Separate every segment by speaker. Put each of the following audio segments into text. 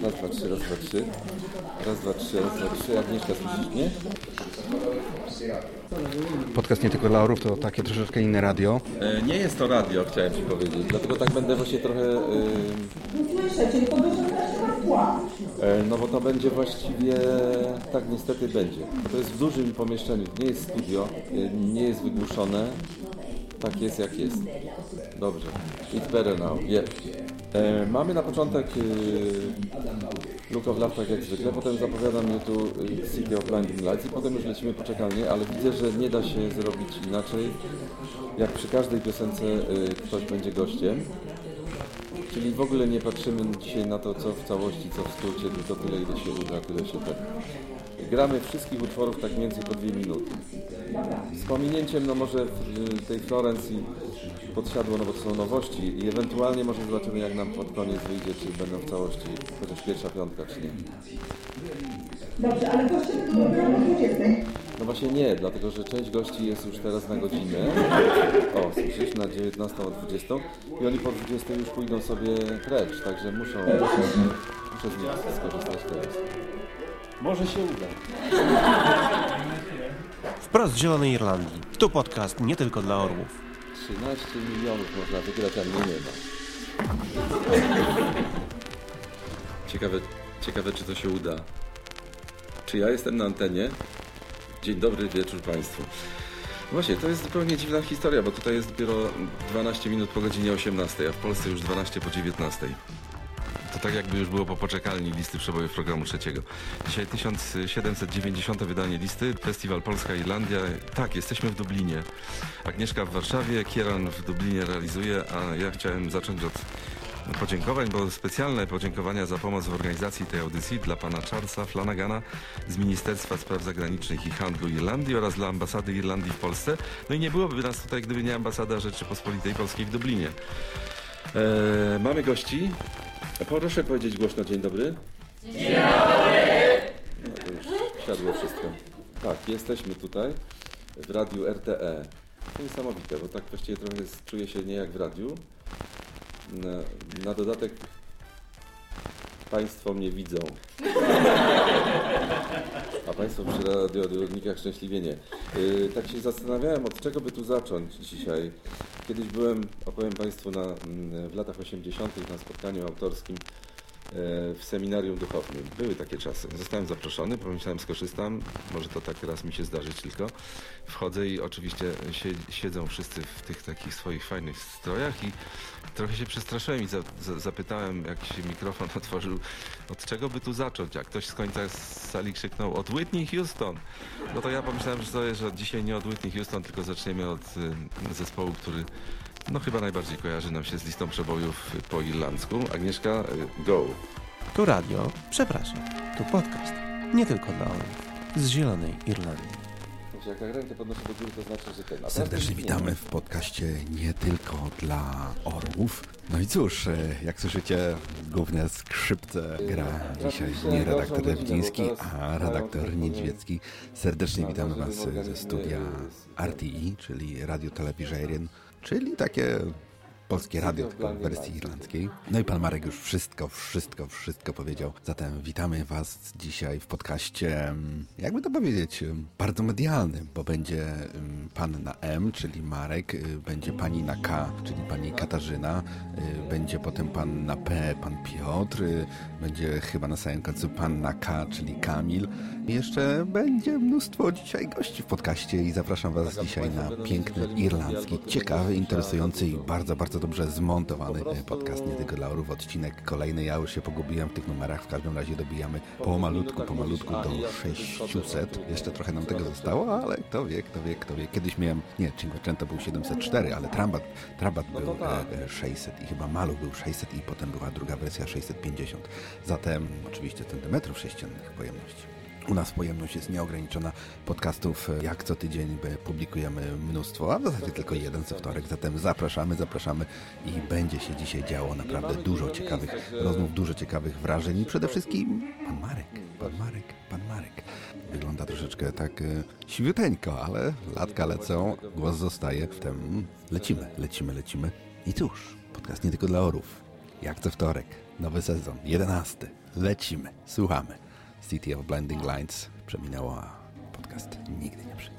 Speaker 1: Raz, dwa, trzy, raz, dwa, trzy. Raz, dwa, trzy, raz, dwa, trzy. Agnieszka, słyszysz mnie?
Speaker 2: Podcast nie tylko dla orów to takie troszeczkę inne radio.
Speaker 1: E, nie jest to radio, chciałem Ci powiedzieć. Dlatego tak będę właśnie trochę... E, e, no bo to będzie właściwie... Tak niestety będzie. To jest w dużym pomieszczeniu. Nie jest studio. E, nie jest wygłuszone. Tak jest jak jest. Dobrze. It's better now. Yeah. E, mamy na początek e, Look of Love tak jak zwykle, potem zapowiadam tu e, City of Blinding Lights i potem już lecimy poczekalnie, ale widzę, że nie da się zrobić inaczej, jak przy każdej piosence e, ktoś będzie gościem. Czyli w ogóle nie patrzymy dzisiaj na to, co w całości, co w skrócie, tylko tyle, ile się uda, tyle się da. Gramy wszystkich utworów tak mniej więcej po dwie minuty. Z pominięciem, no może w tej Florencji podsiadło, no bo to są nowości i ewentualnie może zobaczymy, jak nam pod koniec wyjdzie, czy będą w całości chociaż pierwsza piątka, czy nie.
Speaker 3: Dobrze, ale goście tego programu 20.
Speaker 1: No właśnie nie, dlatego że część gości jest już teraz na godzinę. O, słyszysz, na 19 o 20 i oni po 20 już pójdą sobie precz, także muszą, muszę, muszę z nich skorzystać teraz. Może się uda.
Speaker 4: Wprost z Zielonej Irlandii. Tu podcast nie tylko dla orłów.
Speaker 1: 13 milionów można wygrać, a mnie nie ma. Ciekawe, ciekawe, czy to się uda. Czy ja jestem na antenie? Dzień dobry, wieczór Państwu. Właśnie, to jest zupełnie dziwna historia, bo tutaj jest dopiero 12 minut po godzinie 18, a w Polsce już 12 po 19. Tak jakby już było po poczekalni listy przebojów programu trzeciego. Dzisiaj 1790 wydanie listy, Festiwal Polska Irlandia. Tak, jesteśmy w Dublinie. Agnieszka w Warszawie, Kieran w Dublinie realizuje, a ja chciałem zacząć od podziękowań, bo specjalne podziękowania za pomoc w organizacji tej audycji dla pana Charlesa Flanagana z Ministerstwa Spraw Zagranicznych i Handlu Irlandii oraz dla Ambasady Irlandii w Polsce. No i nie byłoby nas tutaj, gdyby nie Ambasada Rzeczypospolitej Polskiej w Dublinie. Eee, mamy gości. Proszę powiedzieć głośno dzień dobry. Dzień dobry. No już siadło wszystko. Tak, jesteśmy tutaj w radiu RTE. To niesamowite, bo tak właściwie trochę czuję się nie jak w radiu. Na, na dodatek Państwo mnie widzą. A Państwo przy radioodbiornikach szczęśliwie nie. Yy, tak się zastanawiałem, od czego by tu zacząć dzisiaj. Kiedyś byłem, opowiem Państwu, na, mm, w latach 80. na spotkaniu autorskim w seminarium duchownym. Były takie czasy. Zostałem zaproszony, pomyślałem, skorzystam. Może to tak raz mi się zdarzyć tylko. Wchodzę i oczywiście siedzą wszyscy w tych takich swoich fajnych strojach i trochę się przestraszyłem i za, za, zapytałem, jak się mikrofon otworzył, od czego by tu zacząć? A ktoś z końca sali krzyknął od Whitney Houston. No to ja pomyślałem, że to jest, że dzisiaj nie od Whitney Houston, tylko zaczniemy od y, zespołu, który no chyba najbardziej kojarzy nam się z listą przebojów po irlandzku. Agnieszka, go.
Speaker 4: Tu radio, przepraszam, tu podcast. Nie tylko dla orłów. Z Zielonej Irlandii.
Speaker 1: Jak rękę podnoszę do góry, to znaczy, że ten...
Speaker 2: Serdecznie witamy w podcaście nie tylko dla orłów. No i cóż, jak słyszycie, główne skrzypce gra dzisiaj nie redaktor Lewidziński, a redaktor Niedźwiecki. Serdecznie witamy Was ze studia RTI, czyli Radio Television czyli takie polskie radio, tylko w wersji irlandzkiej. No i pan Marek już wszystko, wszystko, wszystko powiedział. Zatem witamy was dzisiaj w podcaście, jakby to powiedzieć, bardzo medialnym, bo będzie pan na M, czyli Marek, będzie pani na K, czyli pani Katarzyna, będzie potem pan na P, pan Piotr, będzie chyba na samym końcu pan na K, czyli Kamil. I jeszcze będzie mnóstwo dzisiaj gości w podcaście i zapraszam was dzisiaj na piękny, irlandzki, ciekawy, interesujący i bardzo, bardzo dobrze zmontowany podcast Nie tylko dla orów, odcinek kolejny. Ja już się pogubiłem w tych numerach, w każdym razie dobijamy pomalutku, pomalutku do 600. Jeszcze trochę nam tego zostało, ale kto wie, kto wie, kto wie. Kiedyś miałem, nie, Cinquecento był 704, ale Trambat, Trambat był 600 i chyba Maluch był 600 i potem była druga wersja 650. Zatem oczywiście centymetrów sześciennych pojemności. U nas pojemność jest nieograniczona. Podcastów jak co tydzień publikujemy mnóstwo, a w zasadzie tylko jeden co wtorek. Zatem zapraszamy, zapraszamy i będzie się dzisiaj działo naprawdę dużo ciekawych rozmów, dużo ciekawych wrażeń i przede wszystkim pan Marek, pan Marek, pan Marek. Wygląda troszeczkę tak siwiuteńko, ale latka lecą, głos zostaje. Wtem lecimy, lecimy, lecimy. I cóż, podcast nie tylko dla orów. Jak co wtorek, nowy sezon, jedenasty. lecimy, słuchamy. City of Blinding Lights przeminęła, podcast nigdy nie przyjdzie.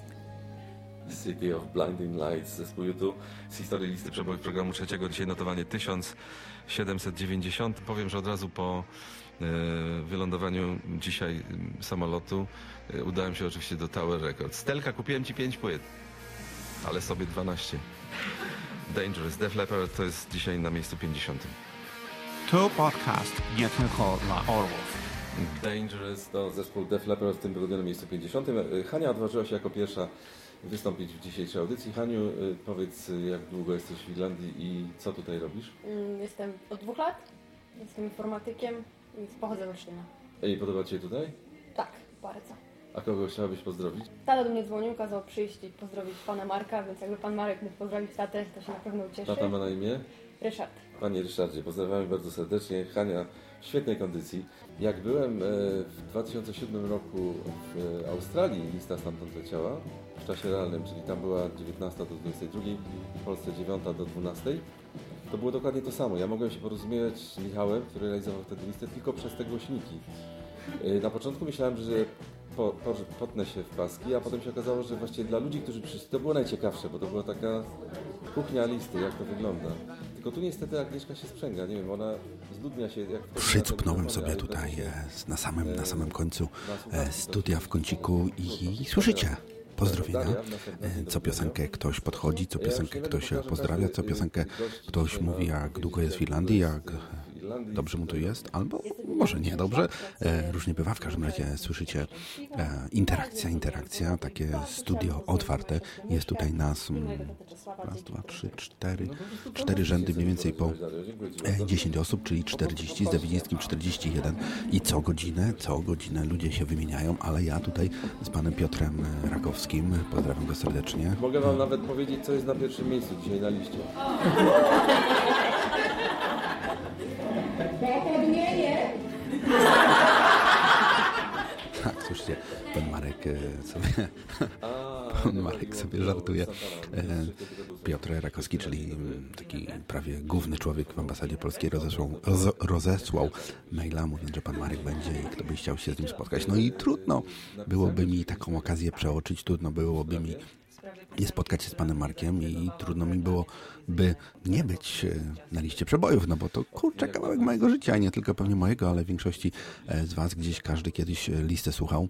Speaker 1: City of Blinding Lights zespół YouTube z historii listy przebojów programu trzeciego. Dzisiaj notowanie 1790. Powiem, że od razu po e, wylądowaniu dzisiaj m, samolotu e, udałem się oczywiście do Tower Records. Stelka, kupiłem Ci 5 płyt, ale sobie 12. Dangerous. Def Leppard to jest dzisiaj na miejscu 50.
Speaker 5: To podcast nie tylko dla orłów.
Speaker 1: Dangerous to zespół Def Leppard w tym tygodniu na miejscu 50. E, Hania odważyła się jako pierwsza wystąpić w dzisiejszej audycji. Haniu, e, powiedz e, jak długo jesteś w Irlandii i co tutaj robisz?
Speaker 6: Mm, Jestem od dwóch lat. Jestem informatykiem i pochodzę z Olsztyna.
Speaker 1: I podoba Ci się tutaj?
Speaker 6: Tak, bardzo.
Speaker 1: A kogo chciałabyś pozdrowić?
Speaker 6: Tata do mnie dzwonił, kazał przyjść i pozdrowić pana Marka, więc jakby pan Marek mógł pozdrowić tatę, to się na pewno ucieszy.
Speaker 1: Tata ma na imię?
Speaker 6: Ryszard.
Speaker 1: Panie Ryszardzie, pozdrawiam bardzo serdecznie. Hania w świetnej kondycji. Jak byłem e, w 2007 roku w Australii, lista stamtąd leciała w czasie realnym, czyli tam była 19 do 22, w Polsce 9 do 12. To było dokładnie to samo. Ja mogłem się porozumiewać z Michałem, który realizował wtedy listę, tylko przez te głośniki. E, Na początku myślałem, że po, po, potnę się w paski, a potem się okazało, że właściwie dla ludzi, którzy przyszli, to było najciekawsze, bo to była taka kuchnia listy, jak to wygląda. Tylko tu niestety Agnieszka się sprzęga, nie wiem, ona zludnia się jak...
Speaker 2: Przycupnąłem sobie tutaj e, na samym, na samym końcu e, studia w kąciku i, słyszycie? pozdrowienia. E, Co piosenkę ktoś podchodzi, co piosenkę ktoś pozdrawia, co piosenkę ktoś mówi, jak długo jest w Irlandii, jak dobrze mu tu jest, albo może nie dobrze. E, Różnie bywa. W każdym razie słyszycie e, interakcja, interakcja, takie studio otwarte. Jest tutaj nas mm, raz, dwa, trzy, cztery, cztery rzędy mniej więcej po e, 10 osób, czyli 40, z Dawidzińskim 41 i co godzinę, co godzinę ludzie się wymieniają, ale ja tutaj z panem Piotrem e, Rakowskim, pozdrawiam go serdecznie,
Speaker 1: Mogę wam nawet powiedzieć, co jest na pierwszym miejscu dzisiaj na liście.
Speaker 2: tak, słyszycie, pan Marek e, sobie, pan Marek sobie żartuje. E, Piotr Rakowski, czyli mm, taki prawie główny człowiek w ambasadzie polskiej rozesłał, roz, rozesłał maila mówiąc, że pan Marek będzie i kto by chciał się z nim spotkać. No i trudno byłoby mi taką okazję przeoczyć, trudno byłoby mi nie spotkać się z panem Markiem i trudno mi było, by nie być e, na liście przebojów, no bo to kurczę kawałek mojego życia, nie tylko pewnie mojego, ale większości e, z was gdzieś każdy kiedyś e, listę słuchał.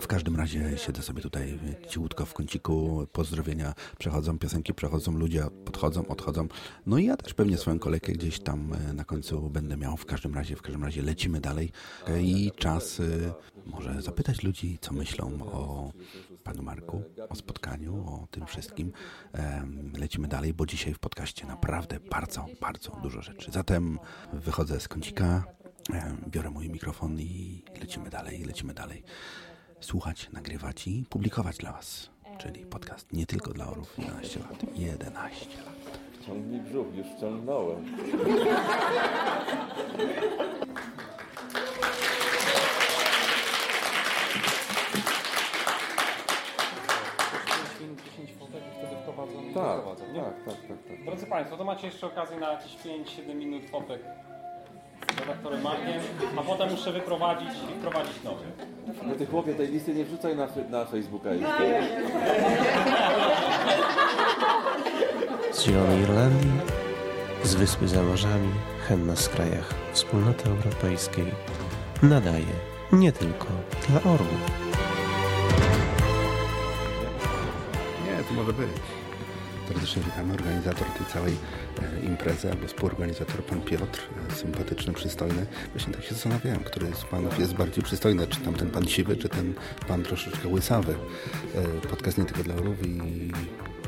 Speaker 2: W każdym razie siedzę sobie tutaj cichutko w kąciku, pozdrowienia przechodzą, piosenki przechodzą, ludzie podchodzą, odchodzą. No i ja też pewnie swoją kolejkę gdzieś tam na końcu będę miał. W każdym razie, w każdym razie lecimy dalej i czas może zapytać ludzi, co myślą o panu Marku, o spotkaniu, o tym wszystkim. Lecimy dalej, bo dzisiaj w podcaście naprawdę bardzo, bardzo dużo rzeczy. Zatem wychodzę z kącika, biorę mój mikrofon i lecimy dalej, lecimy dalej. Słuchać, nagrywać i publikować dla Was. Czyli podcast nie tylko dla orów 11 lat, 11 lat.
Speaker 1: Ciągnij brzuch, już wciągnąłem. Tak, tak, tak, tak, tak.
Speaker 7: Drodzy Państwo, to macie jeszcze okazję na jakieś 5-7 minut fotek z redaktorem Markiem, a potem muszę wyprowadzić i wprowadzić nowy.
Speaker 1: No ty chłopie, tej listy nie wrzucaj na, na Facebooka już.
Speaker 4: Z Zielonej Irlandii, z Wyspy za morzami, hen na skrajach Wspólnoty Europejskiej, nadaje nie tylko dla orłów.
Speaker 2: Nie, to może być. Serdecznie witamy organizator tej całej e, imprezy, albo współorganizator pan Piotr, e, sympatyczny, przystojny. Właśnie tak się zastanawiałem, który z panów jest bardziej przystojny, czy tamten pan siwy, czy ten pan troszeczkę łysawy. E, podcast nie tylko dla orów i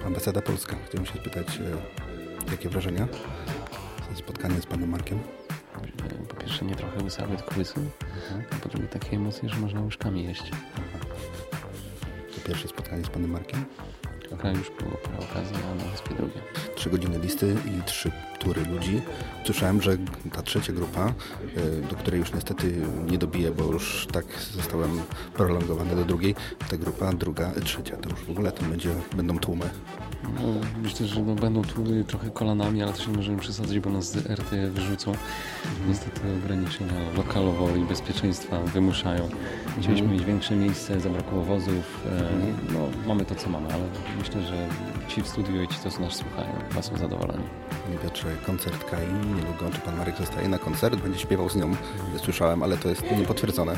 Speaker 2: ambasada polska. Chciałem się spytać, jakie wrażenia ze spotkania z panem Markiem?
Speaker 8: Po pierwsze nie trochę łysawy, tylko łysy, a po drugie takie emocje, że można łyżkami jeść.
Speaker 2: To pierwsze spotkanie z panem Markiem?
Speaker 8: Trochę już było parę okazji, a na wyspie drugie.
Speaker 2: trzy godziny listy i trzy tury ludzi. Słyszałem, że ta trzecia grupa, y, do której już niestety nie dobiję, bo już tak zostałem prolongowany do drugiej, ta grupa druga, trzecia, to już w ogóle tam będzie, będą tłumy.
Speaker 8: No, myślę, że no, będą tury trochę kolanami, ale też nie możemy przesadzać, bo nas z RT wyrzucą. Niestety ograniczenia lokalowo i bezpieczeństwa wymuszają. Chcieliśmy mieć większe miejsce, zabrakło wozów. E, no, mamy to, co mamy, ale myślę, że ci w studiu i ci, co nas słuchają, chyba są zadowoleni.
Speaker 2: Piotrze, koncert Kai niedługo. Czy pan Marek zostaje na koncert? Będzie śpiewał z nią, słyszałem, ale to jest niepotwierdzone.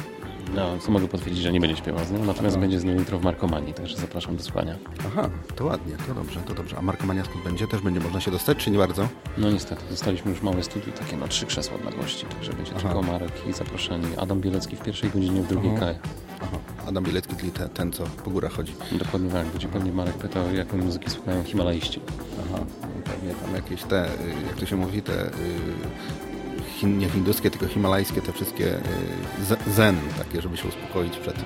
Speaker 8: No, co mogę potwierdzić, że nie będzie śpiewał z nią, natomiast będzie z nią jutro w Markomanii, także zapraszam do słuchania.
Speaker 2: Aha, to ładnie, to dobrze, to dobrze. A Markomania skąd będzie? Też będzie można się dostać, czy nie bardzo?
Speaker 8: No niestety, dostaliśmy już małe studio, takie na trzy krzesła dla gości, także będzie
Speaker 2: Aha.
Speaker 8: tylko Marek i zaproszeni. Adam Bielecki w pierwszej godzinie, w drugiej
Speaker 2: Aha.
Speaker 8: Kaj.
Speaker 2: Aha, Adam Bielecki, czyli ten, ten co po górach chodzi.
Speaker 8: Dokładnie tak, będzie pewnie Marek pytał, jaką muzyki słuchają Himalaiści.
Speaker 2: Aha, no pewnie tam jakieś te, y, jak to się mówi, te y, hin, nie hinduskie, tylko himalajskie, te wszystkie ze- zen, takie, żeby się uspokoić przed,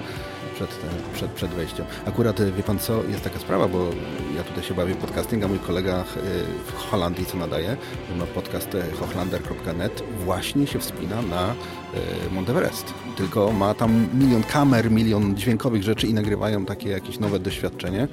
Speaker 2: przed, przed, przed wejściem. Akurat y, wie pan co, jest taka sprawa, bo ja tutaj się bawię podcasting, a mój kolega y, w Holandii, co nadaje, ma podcast hochlander.net, właśnie się wspina na y, Mount Everest. Tylko ma tam milion kamer, milion dźwiękowych rzeczy i nagrywają takie jakieś nowe doświadczenie,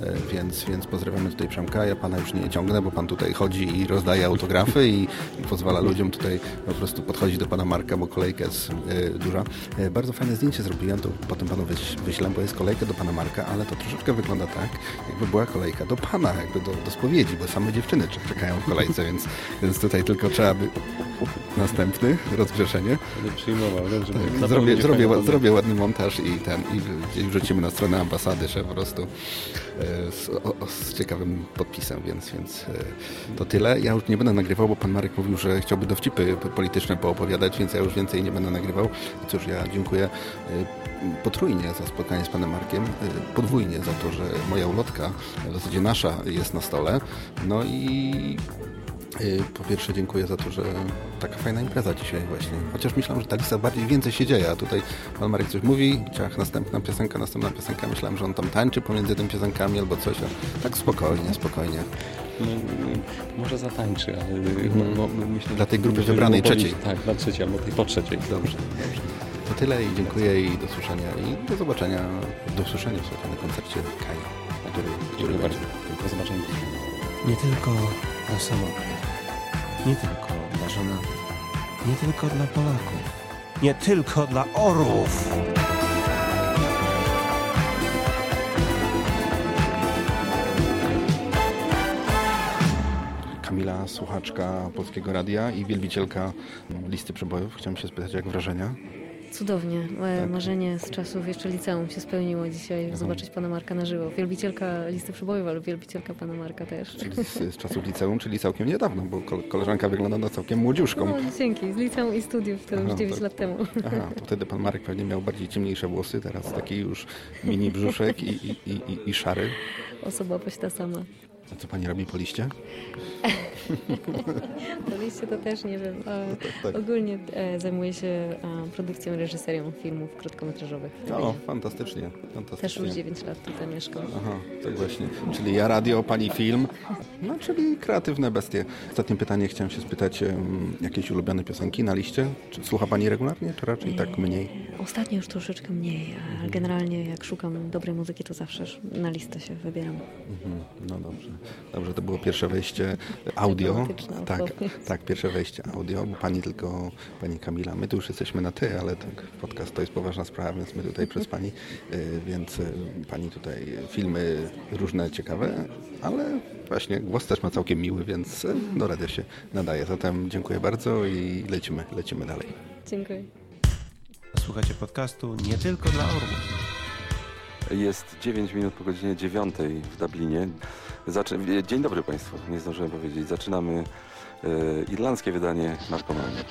Speaker 2: e, więc, więc pozdrawiamy tutaj Przemka. Ja pana już nie ciągnę, bo pan tutaj chodzi i rozdaje autografy i, i pozwala ludziom tutaj po prostu podchodzić do pana Marka, bo kolejka jest e, duża. E, bardzo fajne zdjęcie zrobiłem, to potem panu wyś, wyślę, bo jest kolejka do pana Marka, ale to troszeczkę wygląda tak, jakby była kolejka do pana, jakby do, do spowiedzi, bo same dziewczyny czek- czekają w kolejce, więc, więc tutaj tylko trzeba by... Następny, rozgrzeszenie.
Speaker 8: Nie przyjmował, dobrze.
Speaker 2: Zrobię, zrobię, zrobię ładny montaż i ten i wrzucimy na stronę ambasady, że po prostu e, z, o, z ciekawym podpisem, więc, więc e, to tyle. Ja już nie będę nagrywał, bo pan Marek mówił, że chciałby dowcipy polityczne poopowiadać, więc ja już więcej nie będę nagrywał. Cóż, ja dziękuję e, potrójnie za spotkanie z panem Markiem, podwójnie za to, że moja ulotka, w zasadzie nasza, jest na stole. No i Po pierwsze dziękuję za to, że taka fajna impreza dzisiaj właśnie. Chociaż myślałem, że ta lista bardziej więcej się dzieje, a tutaj pan Marek coś mówi, ciach, następna piosenka, następna piosenka. Myślałem, że on tam tańczy pomiędzy tymi piosenkami albo coś, a tak spokojnie, spokojnie.
Speaker 8: No, no, może zatańczy, ale no, no, myślę,
Speaker 2: Dla tej grupy
Speaker 8: myślę,
Speaker 2: wybranej, trzeciej.
Speaker 8: Tak, dla trzeciej albo tej po trzeciej.
Speaker 2: Dobrze, dobrze. To tyle i dziękuję i do słyszenia i do zobaczenia, do usłyszenia słuchaj, na koncercie Kai, który, który będzie.
Speaker 8: bardzo. Do zobaczenia.
Speaker 4: Nie tylko dla samotnych, nie tylko dla żonatych, nie tylko dla Polaków, nie tylko dla orłów.
Speaker 2: Kamila, słuchaczka Polskiego Radia i wielbicielka listy przebojów. Chciałem się spytać, jak wrażenia?
Speaker 9: Cudownie. Moje
Speaker 2: Tak.
Speaker 9: marzenie z czasów jeszcze liceum się spełniło dzisiaj, zobaczyć pana Marka na żywo. Wielbicielka listy przebojów, ale wielbicielka pana Marka też.
Speaker 2: Czyli z, z czasów liceum, czyli całkiem niedawno, bo kol- koleżanka wygląda na całkiem młodziuszką.
Speaker 9: No, dzięki. Z liceum i studiów, to już
Speaker 2: Aha,
Speaker 9: 9
Speaker 2: tak.
Speaker 9: lat temu.
Speaker 2: Aha, to wtedy pan Marek pewnie miał bardziej ciemniejsze włosy, teraz taki już mini brzuszek i, i, i, i, i szary.
Speaker 9: Osobowość ta sama.
Speaker 2: A co pani robi po liście?
Speaker 9: Po liście to też nie wiem. E,
Speaker 2: tak.
Speaker 9: Ogólnie e, zajmuję się e, produkcją, reżyserią filmów krótkometrażowych.
Speaker 2: O, fantastycznie,
Speaker 9: Też już
Speaker 2: fantastycznie.
Speaker 9: 9 lat tutaj mieszkam.
Speaker 2: Aha, tak właśnie. Czyli ja radio, pani film. No, czyli kreatywne bestie. Ostatnie pytanie chciałem się spytać, jakieś ulubione piosenki na liście? Czy słucha pani regularnie, czy raczej tak mniej?
Speaker 9: Ostatnio już troszeczkę mniej, ale generalnie jak szukam dobrej muzyki, to zawsze na listę się wybieram.
Speaker 2: Mhm, No dobrze. Dobrze, to było pierwsze wejście audio. Tak, tak, pierwsze wejście audio, bo pani tylko, pani Kamila, my tu już jesteśmy na ty, ale tak, podcast to jest poważna sprawa, więc my tutaj przez pani, y, więc y, pani tutaj filmy różne ciekawe, ale właśnie głos też ma całkiem miły, więc y, do radia się nadaje. Zatem dziękuję bardzo i lecimy, lecimy dalej.
Speaker 9: Dziękuję.
Speaker 4: Słuchacie podcastu nie tylko dla orłów.
Speaker 1: Jest 9 minut po godzinie 9 w Dublinie. Zaczy... Dzień dobry Państwu, nie zdążyłem powiedzieć. Zaczynamy e, irlandzkie wydanie Narkomanii.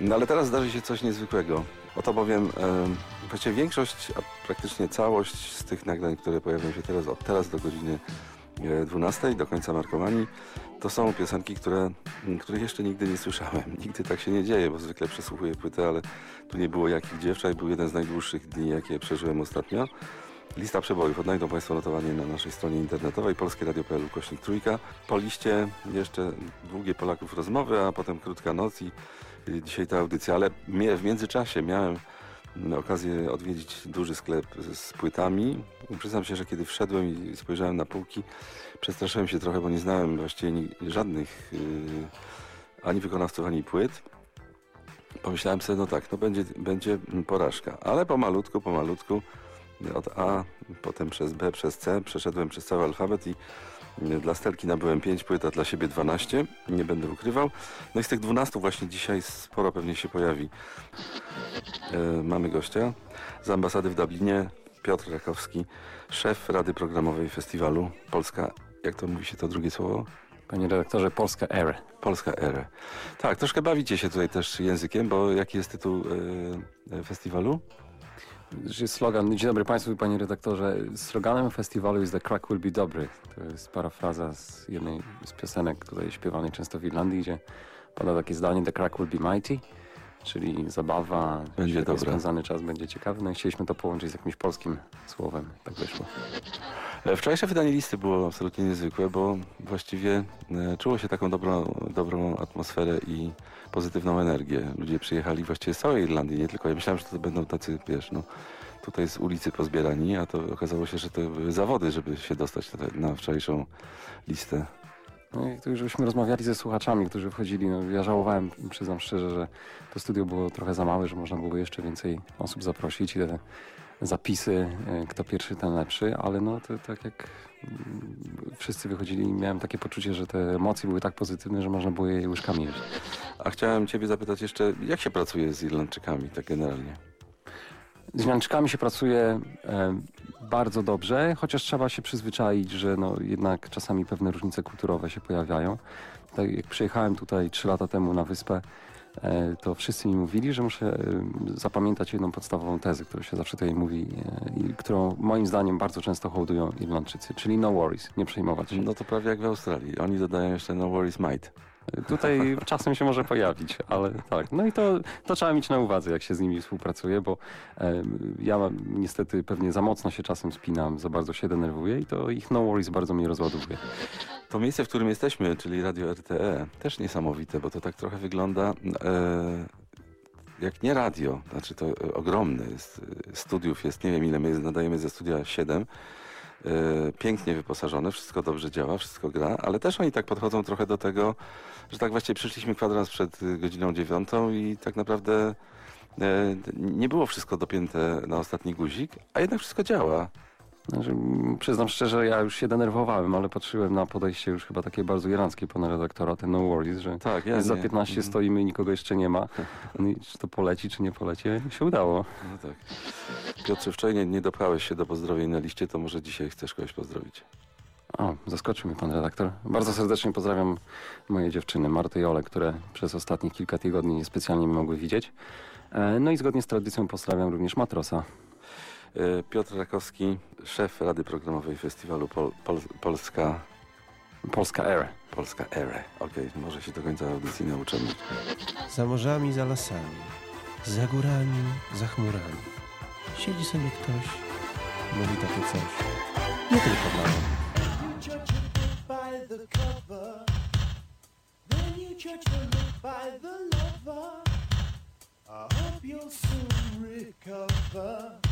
Speaker 1: No ale teraz zdarzy się coś niezwykłego. Oto bowiem e, właściwie większość, a praktycznie całość z tych nagrań, które pojawią się teraz, od teraz do godziny e, 12 do końca Narkomanii, to są piosenki, które, których jeszcze nigdy nie słyszałem. Nigdy tak się nie dzieje, bo zwykle przesłuchuję płytę, ale tu nie było jakich dziew. Wczoraj był jeden z najdłuższych dni, jakie przeżyłem ostatnio. Lista przebojów. Odnajdą Państwo notowanie na naszej stronie internetowej polskieradio.pl kośnik trójka. Po liście jeszcze długie Polaków rozmowy, a potem krótka noc i y, dzisiaj ta audycja, ale w międzyczasie miałem okazję odwiedzić duży sklep z płytami. Przyznam się, że kiedy wszedłem i spojrzałem na półki, przestraszyłem się trochę, bo nie znałem właściwie żadnych yy, ani wykonawców, ani płyt. Pomyślałem sobie, no tak, no będzie, będzie porażka, ale pomalutku, pomalutku od A, potem przez B, przez C, przeszedłem przez cały alfabet i y, dla Stelki nabyłem 5 płyt, a dla siebie 12, nie będę ukrywał. No i z tych 12 właśnie dzisiaj sporo pewnie się pojawi. E, mamy gościa z ambasady w Dublinie, Piotr Rakowski, szef Rady Programowej Festiwalu Polska, jak to mówi się to drugie słowo?
Speaker 8: Panie redaktorze, Polska Air.
Speaker 1: Polska Era. Tak, troszkę bawicie się tutaj też językiem, bo jaki jest tytuł e, festiwalu?
Speaker 8: Jest slogan, dzień dobry Państwu, Panie redaktorze. Sloganem festiwalu jest The Crack Will Be Dobry. To jest parafraza z jednej z piosenek tutaj śpiewanej często w Irlandii, gdzie pada takie zdanie The Crack Will Be Mighty, czyli zabawa,
Speaker 1: Będzie dobra.
Speaker 8: spędzany czas będzie ciekawy. No i chcieliśmy to połączyć z jakimś polskim słowem. Tak wyszło.
Speaker 1: Wczorajsze wydanie listy było absolutnie niezwykłe, bo właściwie e, czuło się taką dobrą, dobrą atmosferę i pozytywną energię. Ludzie przyjechali właściwie z całej Irlandii, nie tylko. Ja myślałem, że to będą tacy, wiesz, no, tutaj z ulicy pozbierani, a to okazało się, że to były zawody, żeby się dostać na wczorajszą listę.
Speaker 8: No i tu już żeśmy rozmawiali ze słuchaczami, którzy wchodzili. No, ja żałowałem, przyznam szczerze, że to studio było trochę za małe, że można było jeszcze więcej osób zaprosić i te zapisy, e, kto pierwszy, ten lepszy, ale no to tak jak mm, wszyscy wychodzili, miałem takie poczucie, że te emocje były tak pozytywne, że można było je łyżkami jeść.
Speaker 1: A chciałem Ciebie zapytać jeszcze, jak się pracuje z Irlandczykami, tak generalnie?
Speaker 8: Z Mianczykami się pracuje e, bardzo dobrze, chociaż trzeba się przyzwyczaić, że no, jednak czasami pewne różnice kulturowe się pojawiają. Tak jak przyjechałem tutaj trzy lata temu na wyspę, to wszyscy mi mówili, że muszę e, zapamiętać jedną podstawową tezę, którą się zawsze tutaj mówi e, i którą moim zdaniem bardzo często hołdują Irlandczycy, czyli no worries, nie przejmować się.
Speaker 1: No to prawie jak w Australii. Oni dodają jeszcze no worries might.
Speaker 8: Tutaj czasem się może pojawić, ale tak. No i to, to trzeba mieć na uwadze, jak się z nimi współpracuje, bo e, ja niestety pewnie za mocno się czasem spinam, za bardzo się denerwuję i to ich no worries bardzo mnie rozładowuje.
Speaker 1: To miejsce, w którym jesteśmy, czyli Radio RTE, też niesamowite, bo to tak trochę wygląda e, jak nie radio. Znaczy to e, ogromne jest. e, Studiów jest, nie wiem ile my nadajemy ze studia 7. E, pięknie wyposażone, wszystko dobrze działa, wszystko gra, ale też oni tak podchodzą trochę do tego, że tak właściwie przyszliśmy kwadrans przed godziną dziewiątą i tak naprawdę e, nie było wszystko dopięte na ostatni guzik, a jednak wszystko działa.
Speaker 8: Znaczy, przyznam szczerze, ja już się denerwowałem, ale patrzyłem na podejście już chyba takie bardzo iranckie pana redaktora, ten no worries, że
Speaker 1: Tak, ja
Speaker 8: za
Speaker 1: nie-
Speaker 8: 15
Speaker 1: mhm.
Speaker 8: stoimy i nikogo jeszcze nie ma. No czy to poleci, czy nie poleci, się udało.
Speaker 1: No tak. Piotrze, wczoraj nie, nie dopchałeś się do pozdrowień na liście, to może dzisiaj chcesz kogoś pozdrowić.
Speaker 8: O, zaskoczył mnie pan redaktor. Bardzo serdecznie pozdrawiam moje dziewczyny, Martę i Ole, które przez ostatnich kilka tygodni niespecjalnie mnie mogły widzieć. E, No i zgodnie z tradycją pozdrawiam również Matrosa.
Speaker 1: E, Piotr Rakowski, szef Rady Programowej Festiwalu Pol, Pol, Polska,
Speaker 8: Polska Air.
Speaker 1: Polska Era. Okej, może się do końca audycji nauczymy.
Speaker 4: Za morzami, za lasami, za górami, za chmurami. Siedzi sobie ktoś, mówi takie coś. Nie tylko dla mnie.
Speaker 10: by the cover. Then you judge the look by the lover. I hope you'll soon recover.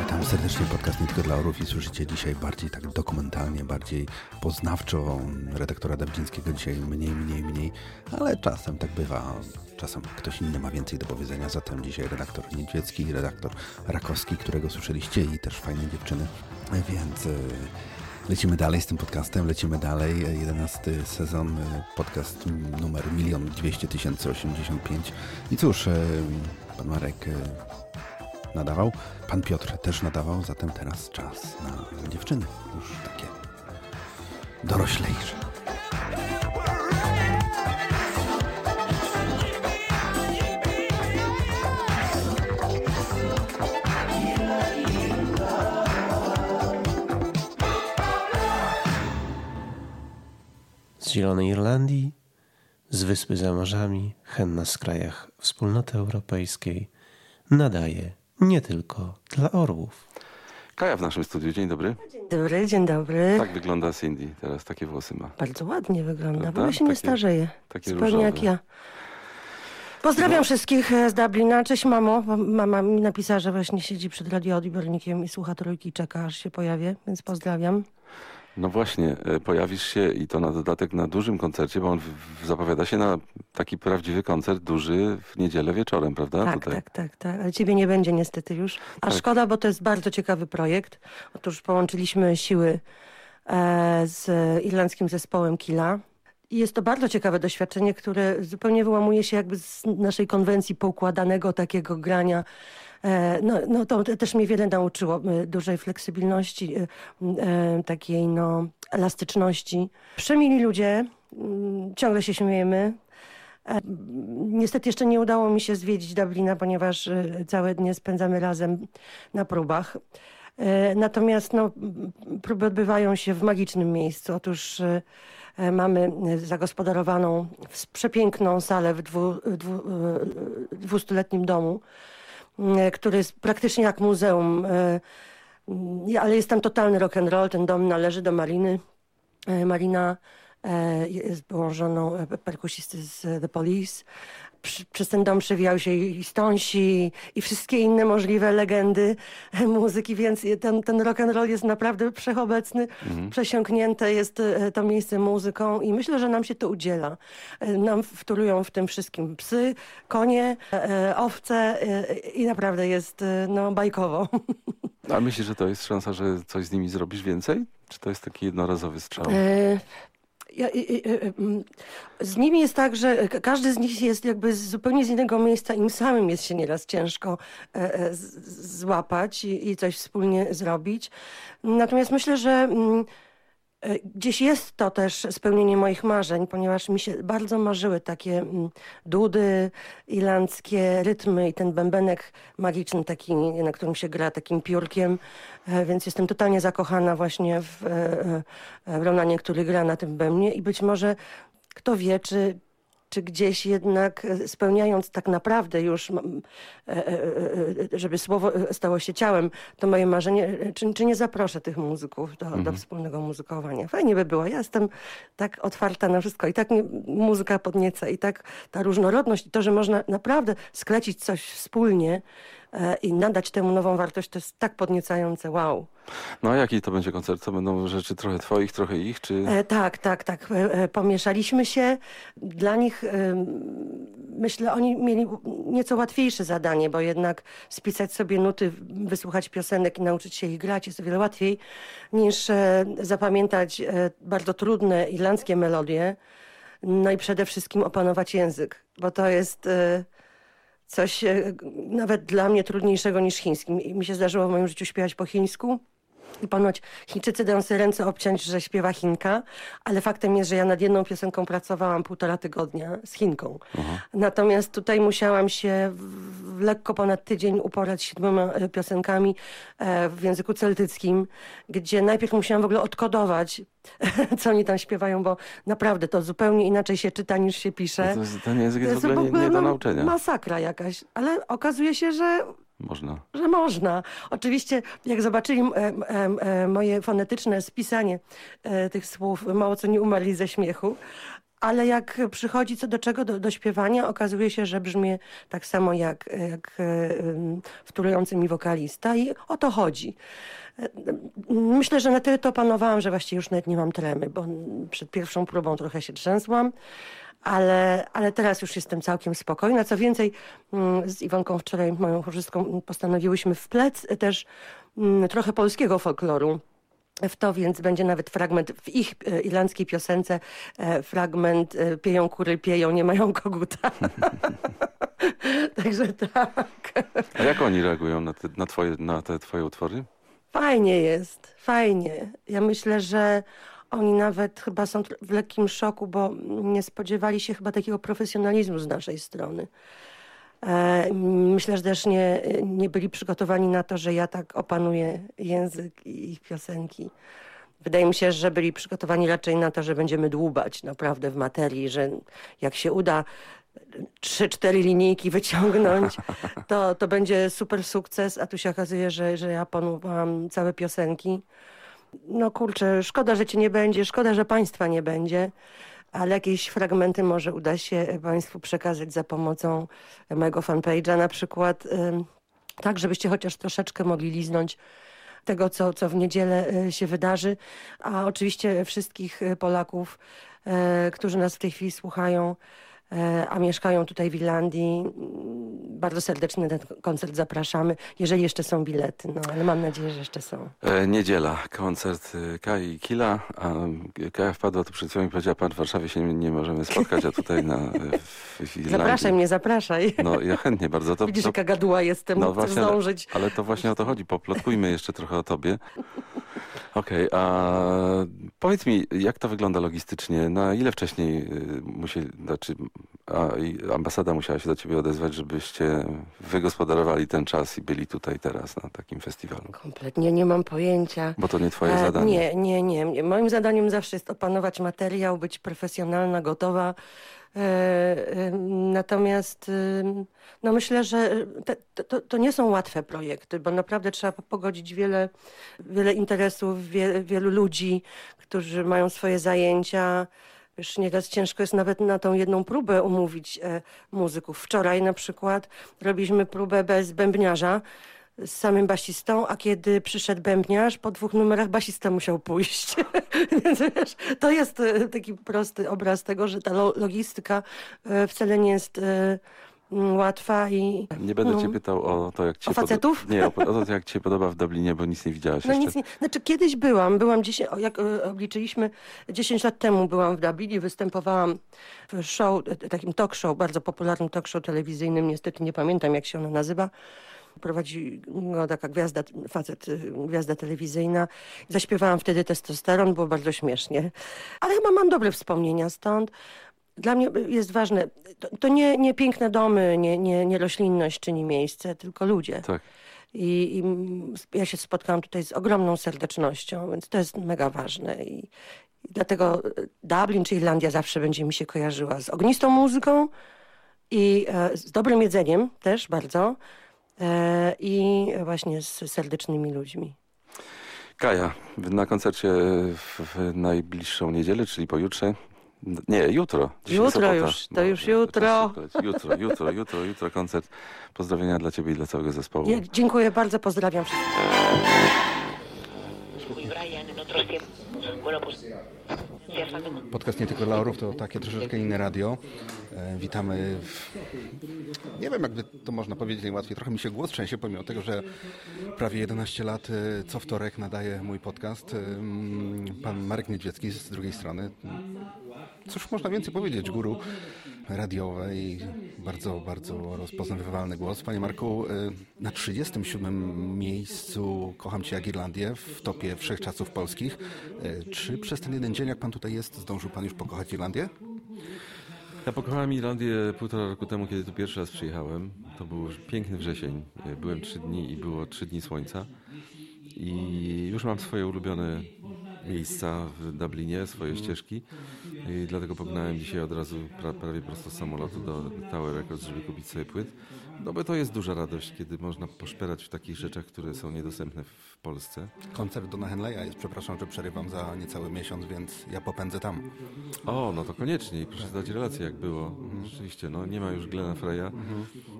Speaker 2: Witam serdecznie podcast nie tylko dla orów i słyszycie dzisiaj bardziej tak dokumentalnie, bardziej poznawczo redaktora Dawdzińskiego dzisiaj mniej, mniej, mniej, ale czasem tak bywa. Czasem ktoś inny ma więcej do powiedzenia, zatem dzisiaj redaktor Niedźwiecki redaktor Rakowski, którego słyszeliście i też fajne dziewczyny, więc e, lecimy dalej z tym podcastem, lecimy dalej, E, 11 sezon, e, podcast numer 1 200 085 i cóż, e, pan Marek e, nadawał. Pan Piotr też nadawał, zatem teraz czas na dziewczyny. Już takie doroślejsze.
Speaker 4: Zielonej Irlandii, z wyspy za morzami, henna z krajach wspólnoty europejskiej, nadaje nie tylko dla orłów.
Speaker 1: Kaja w naszym studiu, dzień dobry.
Speaker 11: Dzień dobry, dzień dobry.
Speaker 1: Tak wygląda Cindy, teraz takie włosy ma.
Speaker 11: Bardzo ładnie wygląda,
Speaker 1: Prawda?
Speaker 11: ogóle się nie
Speaker 1: Takie-
Speaker 11: starzeje.
Speaker 1: Takie
Speaker 11: Zupełnie jak ja. Pozdrawiam wszystkich e, z Dublina. Cześć mamo. Mama mi napisała, że właśnie siedzi przed radioodbiornikiem i słucha trójki i czeka aż się pojawię, więc pozdrawiam.
Speaker 1: No właśnie, e, pojawisz się i to na dodatek na dużym koncercie, bo on zapowiada się na taki prawdziwy koncert duży w niedzielę wieczorem, prawda?
Speaker 11: Tak,
Speaker 1: Tutaj.
Speaker 11: tak, tak, tak. Ale ciebie nie będzie niestety już. A
Speaker 1: Tak.
Speaker 11: szkoda, bo to jest bardzo ciekawy projekt. Otóż połączyliśmy siły e, z irlandzkim zespołem Killa. I jest to bardzo ciekawe doświadczenie, które zupełnie wyłamuje się jakby z naszej konwencji poukładanego takiego grania. E, No, no to też mnie wiele nauczyło, e, dużej fleksybylności, e, takiej no elastyczności. Przemili ludzie, mm, ciągle się śmiejemy. Niestety jeszcze nie udało mi się zwiedzić Dublina, ponieważ całe dnie spędzamy razem na próbach. Natomiast no, próby odbywają się w magicznym miejscu. Otóż mamy zagospodarowaną przepiękną salę w dwu, dwu, dwustuletnim domu, który jest praktycznie jak muzeum. e, Ale jest tam totalny rock and roll. Ten dom należy do Mariny. E, Marina e, jest byłą żoną e, perkusisty z The Police. Przy, przez ten dom przewijał się i Stonsi i wszystkie inne możliwe legendy muzyki, więc ten, ten rock and roll jest naprawdę wszechobecny, przesiąknięte jest e, to miejsce muzyką i myślę, że nam się to udziela. E, Nam wtórują w tym wszystkim psy, konie, e, owce i naprawdę jest no, bajkowo.
Speaker 1: A myślisz, że to jest szansa, że coś z nimi zrobisz więcej? Czy to jest taki jednorazowy strzał?
Speaker 11: E, z nimi jest tak, że ka- każdy z nich jest jakby zupełnie z innego miejsca. Im samym jest się nieraz ciężko e, e, złapać i, coś wspólnie zrobić. Natomiast myślę, że mm, e, gdzieś jest to też spełnienie moich marzeń, ponieważ mi się bardzo marzyły takie mm, dudy irlandzkie, rytmy i ten bębenek magiczny taki, na którym się gra takim piórkiem. E, Więc jestem totalnie zakochana właśnie w, e, e, w Ronanie, który gra na tym bębnie i być może kto wie, czy, czy gdzieś jednak e, spełniając tak naprawdę już, e, e, żeby słowo stało się ciałem, to moje marzenie, czy, czy nie zaproszę tych muzyków do, do wspólnego muzykowania. Fajnie by było. Ja jestem tak otwarta na wszystko i tak mnie muzyka podnieca i tak ta różnorodność i to, że można naprawdę sklecić coś wspólnie i nadać temu nową wartość, to jest tak podniecające. Wow.
Speaker 1: No a jaki to będzie koncert? To będą rzeczy trochę twoich, trochę ich, czy...
Speaker 11: E, tak, tak, tak. E, e, pomieszaliśmy się. Dla nich, em, myślę, oni mieli nieco łatwiejsze zadanie, bo jednak spisać sobie nuty, wysłuchać piosenek i nauczyć się ich grać jest o wiele łatwiej niż e, zapamiętać e, bardzo trudne irlandzkie melodie. No i przede wszystkim opanować język, bo to jest e, coś e, nawet dla mnie trudniejszego niż chiński. Mi mi się zdarzyło w moim życiu śpiewać po chińsku. I ponoć Chińczycy dają sobie ręce obciąć, że śpiewa Chinka, ale faktem jest, że ja nad jedną piosenką pracowałam półtora tygodnia z Chinką. Natomiast tutaj musiałam się w, lekko ponad tydzień uporać siedmioma e, piosenkami e, w języku celtyckim, gdzie najpierw musiałam w ogóle odkodować, co oni tam śpiewają, bo naprawdę to zupełnie inaczej się czyta niż się pisze.
Speaker 1: To jest, ten język
Speaker 11: To
Speaker 1: jest w ogóle nie, nie do
Speaker 11: no,
Speaker 1: nauczenia.
Speaker 11: masakra jakaś, ale okazuje się, że
Speaker 1: Można.
Speaker 11: że można. Oczywiście, jak zobaczyli e, e, moje fonetyczne spisanie e, tych słów, mało co nie umarli ze śmiechu. Ale jak przychodzi co do czego, do, do śpiewania, okazuje się, że brzmi tak samo jak, jak e, mi wokalista i o to chodzi. E, Myślę, że na tyle to opanowałam, że właściwie już nawet nie mam tremy, bo przed pierwszą próbą trochę się trzęsłam, ale, ale teraz już jestem całkiem spokojna. Co więcej, mm, z Iwonką wczoraj, moją chórzystką, postanowiłyśmy wplec też mm, trochę polskiego folkloru w to, więc będzie nawet fragment w ich e, irlandzkiej piosence, e, fragment e, pieją kury, pieją, nie mają koguta. Także tak.
Speaker 1: A jak oni reagują na te, na twoje, na te twoje utwory?
Speaker 11: Fajnie jest, fajnie. Ja myślę, że oni nawet chyba są w lekkim szoku, bo nie spodziewali się chyba takiego profesjonalizmu z naszej strony. E, Myślę, że też nie, nie byli przygotowani na to, że ja tak opanuję język i ich piosenki. Wydaje mi się, że byli przygotowani raczej na to, że będziemy dłubać naprawdę w materii, że jak się uda trzy, cztery linijki wyciągnąć, to, to będzie super sukces, a tu się okazuje, że, że ja panowałam całe piosenki. No kurczę, szkoda, że cię nie będzie, szkoda, że państwa nie będzie. ale jakieś fragmenty może uda się Państwu przekazać za pomocą mojego fanpage'a na przykład, tak żebyście chociaż troszeczkę mogli liznąć tego, co, co w niedzielę y, się wydarzy, a oczywiście wszystkich y, Polaków, którzy nas w tej chwili słuchają, e, a mieszkają tutaj w Irlandii, bardzo serdecznie na ten koncert zapraszamy, jeżeli jeszcze są bilety, no ale mam nadzieję, że jeszcze są.
Speaker 1: E, niedziela, koncert e, Kai i Kila, a e, Kaja wpadła tu przed chwilą i powiedziała, pan w Warszawie się nie, możemy spotkać, a tutaj na, w, Irlandii.
Speaker 11: Zapraszaj mnie, zapraszaj.
Speaker 1: No ja chętnie bardzo. To,
Speaker 11: Widzisz,
Speaker 1: to,
Speaker 11: jaka gaduła jestem,
Speaker 1: no
Speaker 11: chcę
Speaker 1: właśnie, ale,
Speaker 11: zdążyć.
Speaker 1: ale to właśnie o to chodzi, poplotkujmy jeszcze trochę o tobie. Okej, a powiedz mi, jak to wygląda logistycznie? Na ile wcześniej y, musieli, znaczy ambasada musiała się do ciebie odezwać, żebyście wygospodarowali ten czas i byli tutaj teraz na takim festiwalu?
Speaker 11: Kompletnie nie mam pojęcia.
Speaker 1: Bo to nie twoje
Speaker 11: E,
Speaker 1: zadanie.
Speaker 11: Nie, nie, nie. Moim zadaniem zawsze jest opanować materiał, być profesjonalna, gotowa. E, e, Natomiast e, no myślę, że te, to, to nie są łatwe projekty, bo naprawdę trzeba pogodzić wiele, wiele interesów, wie, wielu ludzi, którzy mają swoje zajęcia. Już nieraz ciężko jest nawet na tą jedną próbę umówić e, muzyków. Wczoraj na przykład robiliśmy próbę bez bębniarza z samym basistą, a kiedy przyszedł bębniarz, po dwóch numerach basista musiał pójść. Więc wiesz, to jest e, taki prosty obraz tego, że ta lo- logistyka e, wcale nie jest e, łatwa i...
Speaker 1: Nie będę
Speaker 11: no.
Speaker 1: cię pytał o to, jak ci
Speaker 11: O facetów?
Speaker 1: Nie, o, o to, jak ci się podoba w Dublinie, bo nic nie widziałaś
Speaker 11: No
Speaker 1: jeszcze.
Speaker 11: nic nie. Znaczy kiedyś byłam, byłam 10, o, jak e, obliczyliśmy, 10 lat temu byłam w Dublinie, występowałam w show, e, takim talk show, bardzo popularnym talk show telewizyjnym, niestety nie pamiętam jak się ono nazywa. Prowadzi go taka gwiazda, facet, y, gwiazda telewizyjna. Zaśpiewałam wtedy testosteron, było bardzo śmiesznie. Ale chyba mam dobre wspomnienia stąd. Dla mnie jest ważne, to, to nie, nie piękne domy, nie, nie, nie roślinność czyni miejsce, tylko ludzie.
Speaker 1: Tak.
Speaker 11: I, I ja się spotkałam tutaj z ogromną serdecznością, więc to jest mega ważne. I, i dlatego e, Dublin czy Irlandia zawsze będzie mi się kojarzyła z ognistą muzyką i e, z dobrym jedzeniem też bardzo e, i właśnie z serdecznymi ludźmi.
Speaker 1: Kaja, na koncercie w najbliższą niedzielę, czyli pojutrze. Nie, jutro. Dzisiaj
Speaker 11: Jutro
Speaker 1: sobota.
Speaker 11: już, to już
Speaker 1: to
Speaker 11: jutro.
Speaker 1: Jutro, jutro, jutro, jutro koncert. Pozdrowienia dla ciebie i dla całego zespołu.
Speaker 11: Ja, dziękuję bardzo, pozdrawiam wszystkich.
Speaker 2: Podcast nie tylko dla orów to takie troszeczkę inne radio. E, witamy w... Nie wiem, jakby to można powiedzieć najłatwiej. Trochę mi się głos trzęsie, pomimo tego, że prawie 11 lat e, co wtorek nadaje mój podcast. E, Pan Marek Niedźwiecki z drugiej strony. Cóż można więcej powiedzieć? Guru radiowej, bardzo, bardzo rozpoznawalny głos. Panie Marku, e, na 37 miejscu Kocham Cię jak Irlandię w topie wszechczasów polskich. E, Czy przez ten jeden dzień, jak Pan tutaj jest, zdążył Pan już pokochać Irlandię?
Speaker 1: Ja pokochałem Irlandię półtora roku temu, kiedy tu pierwszy raz przyjechałem. To był piękny wrzesień. Byłem trzy dni i było trzy dni słońca. I już mam swoje ulubione miejsca w Dublinie, swoje ścieżki. I dlatego pognałem dzisiaj od razu pra, prawie prosto z samolotu do Tower Records, żeby kupić sobie płyt. No bo to jest duża radość, kiedy można poszperać w takich rzeczach, które są niedostępne w Polsce.
Speaker 2: Koncert Dona Henleya jest, przepraszam, że przerywam za niecały miesiąc, więc ja popędzę tam.
Speaker 1: O, no to koniecznie i proszę zdać relację, jak było. Rzeczywiście, no nie ma już Glena Freya,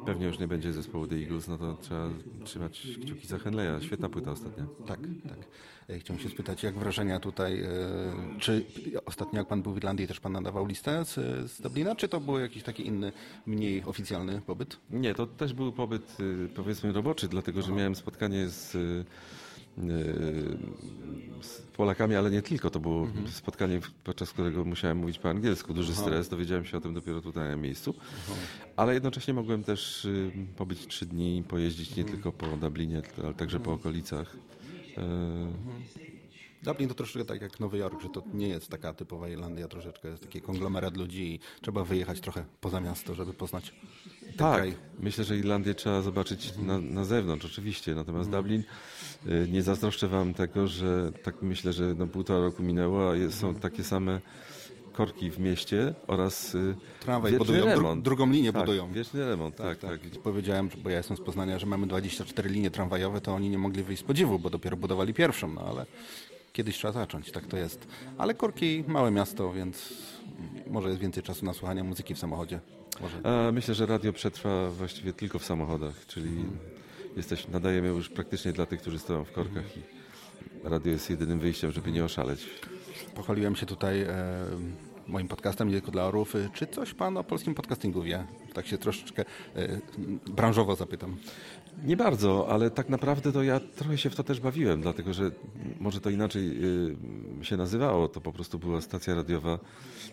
Speaker 1: pewnie już nie będzie zespołu The Eagles, no to trzeba trzymać kciuki za Henleya. Świetna płyta ostatnia.
Speaker 2: Tak, tak. E, Chciałem się spytać, jak wrażenia tutaj, e, czy ostatnio jak Pan był w Irlandii, też Pan nadawał listę z, z Dublina, czy to był jakiś taki inny, mniej oficjalny pobyt?
Speaker 1: Nie, to też był pobyt y, powiedzmy roboczy, dlatego że miałem spotkanie z, y, y, z Polakami, ale nie tylko. To było spotkanie, podczas którego musiałem mówić po angielsku. Duży
Speaker 2: Aha.
Speaker 1: stres, dowiedziałem się o tym dopiero tutaj na miejscu. Ale jednocześnie mogłem też pobyć trzy dni, pojeździć nie tylko po Dublinie, ale także po okolicach. Y,
Speaker 2: Dublin to troszeczkę tak jak Nowy Jork, że to nie jest taka typowa Irlandia, troszeczkę jest taki konglomerat ludzi i trzeba wyjechać trochę poza miasto, żeby poznać
Speaker 1: Tak,
Speaker 2: kraj.
Speaker 1: myślę, że Irlandię trzeba zobaczyć na, na zewnątrz, oczywiście. Natomiast Dublin, y, nie zazdroszczę wam tego, że tak myślę, że no półtora roku minęło, a są takie same korki w mieście oraz y,
Speaker 2: Tramwaj
Speaker 1: wieczny
Speaker 2: budują, dru-
Speaker 1: remont.
Speaker 2: drugą linię
Speaker 1: tak,
Speaker 2: budują.
Speaker 1: Wieczny remont, tak, tak.
Speaker 2: Powiedziałem, bo ja jestem z Poznania, że mamy 24 linie tramwajowe, to oni nie mogli wyjść z podziwu, bo dopiero budowali pierwszą, no ale kiedyś trzeba zacząć, tak to jest. Ale Korki, małe miasto, więc może jest więcej czasu na słuchanie muzyki w samochodzie. Może.
Speaker 1: Myślę, że radio przetrwa właściwie tylko w samochodach, czyli jesteś, nadajemy już praktycznie dla tych, którzy stoją w korkach i radio jest jedynym wyjściem, żeby nie oszaleć.
Speaker 2: Pochwaliłem się tutaj e, moim podcastem, nie tylko dla orów. E, Czy coś pan o polskim podcastingu wie? Tak się troszeczkę e, branżowo zapytam.
Speaker 1: Nie bardzo, ale tak naprawdę to ja trochę się w to też bawiłem, dlatego że może to inaczej y, się nazywało. To po prostu była stacja radiowa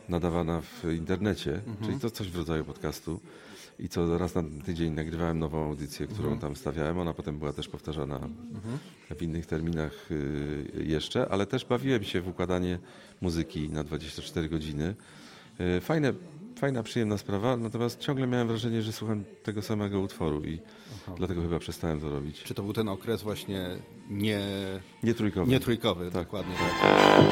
Speaker 1: nadawana w internecie, czyli to coś w rodzaju podcastu. I co raz na tydzień nagrywałem nową audycję, którą
Speaker 2: Mhm.
Speaker 1: tam stawiałem. Ona potem była też powtarzana w innych terminach y, jeszcze, ale też bawiłem się w układanie muzyki na 24 godziny. Y, Fajne, fajna, przyjemna sprawa, natomiast ciągle miałem wrażenie, że słucham tego samego utworu i dlatego chyba przestałem to robić.
Speaker 2: Czy to był ten okres właśnie nie...
Speaker 1: Nie trójkowy.
Speaker 2: Nie trójkowy, dokładnie tak.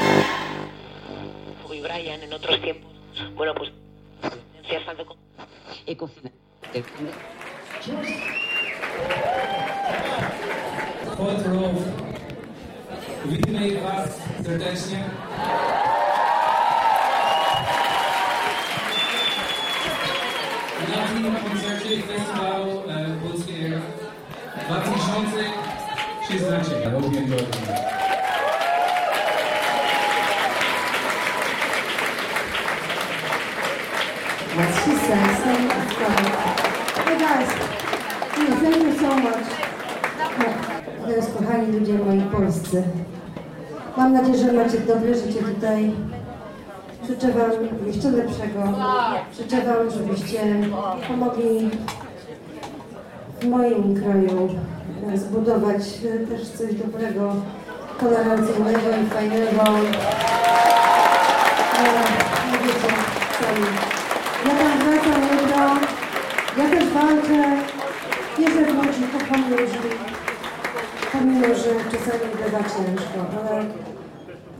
Speaker 12: Brian en otros tiempos, bueno, pues bastante con- y con-
Speaker 13: Pozdrów. Witamy Was serdecznie. Na tym koncercie festiwalu e, polskiego 2016. Równie dobrze.
Speaker 3: Kochani ludzie moi polscy. Mam nadzieję, że macie dobre życie tutaj. Życzę Wam jeszcze lepszego. Życzę Wam, żebyście pomogli w moim kraju zbudować też coś dobrego, tolerancyjnego i fajnego. E, no wiecie, sami. Ja tam wracam jutro. Ja też walczę. Wierzę w ludzi, kocham ludzi. Pomimo, że czasami bywa ciężko, ale